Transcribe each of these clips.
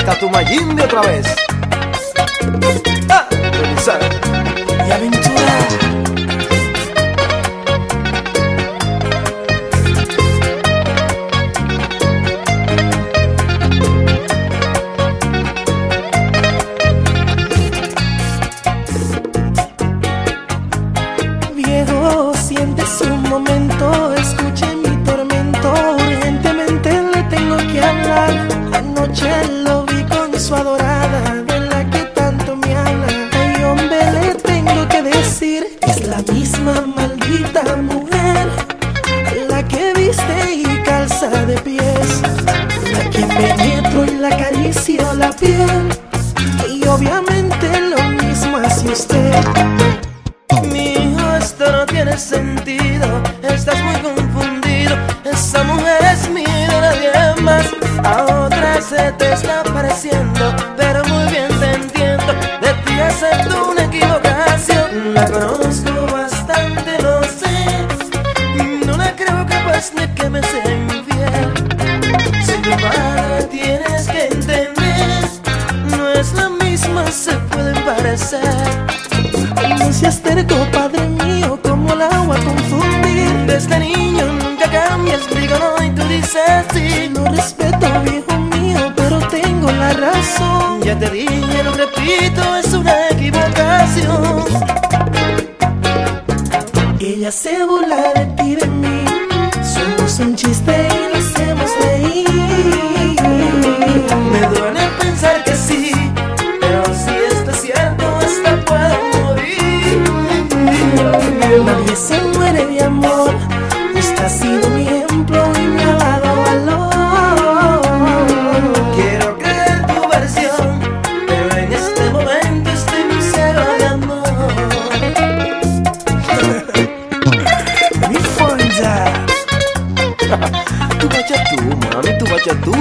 está tu Mayimbe otra vez. Ah. Penetro y la acaricio la piel. Y obviamente lo mismo hace usted. Mi hijo, esto no tiene sentido. Estás muy confundido. Esa mujer es mía, nadie más. A otra se te está pareciendo, pero muy bien te entiendo. De ti acepto una equivocación. La conozco bastante, lo sé. No la creo capaz de que me sea infiel. Si tu es la misma, se pueden parecer. No seas terco, padre mío, como el agua confundir. Desde niño nunca cambias, digo no y tú dices sí. Lo respeto, viejo mío, pero tengo la razón. Ya te dije, lo repito, es una equivocación. Ella se burla de ti, de mí. Tú vaya tú, mami, tú vaya tú.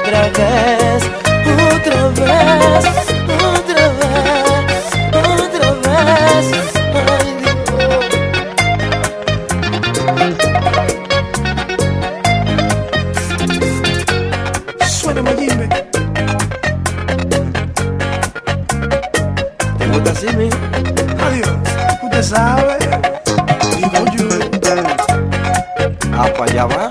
Otra vez, otra vez, otra vez, otra vez. Ay, Dios. Suena Mayimbe. ¿Te gusta así, mi? Adiós. Usted sabe. Va.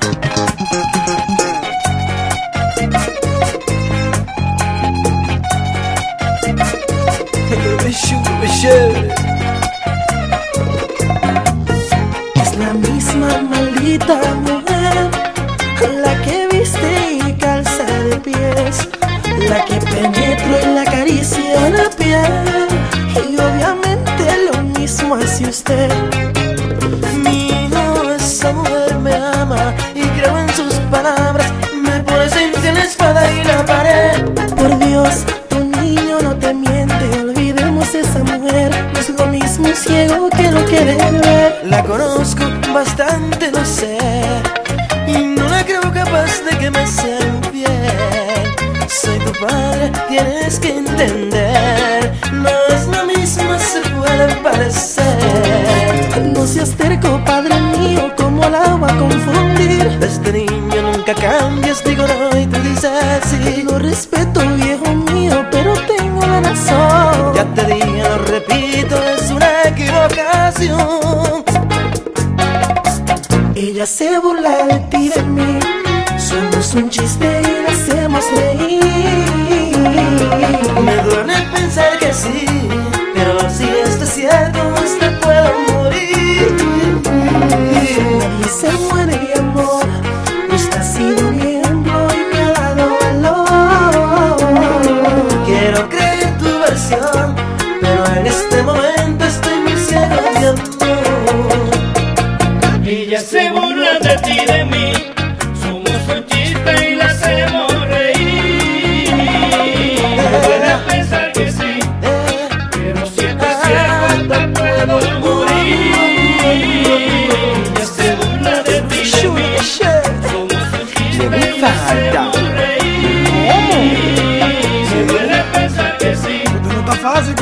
Es la misma maldita La conozco bastante, lo sé. Y no la creo capaz de que me sea. Soy tu padre, tienes que entender. No es la misma, se puede parecer. No seas terco, padre mío, como el agua confundir. Desde niño nunca cambias, digo no y tú dices sí. Lo respeto, viejo mío, pero tengo la razón. Ya te dije, lo repito, es una equivocación. Ella se burla de ti, de mí. Somos un chiste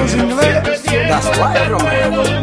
That's right, hasta Romeo.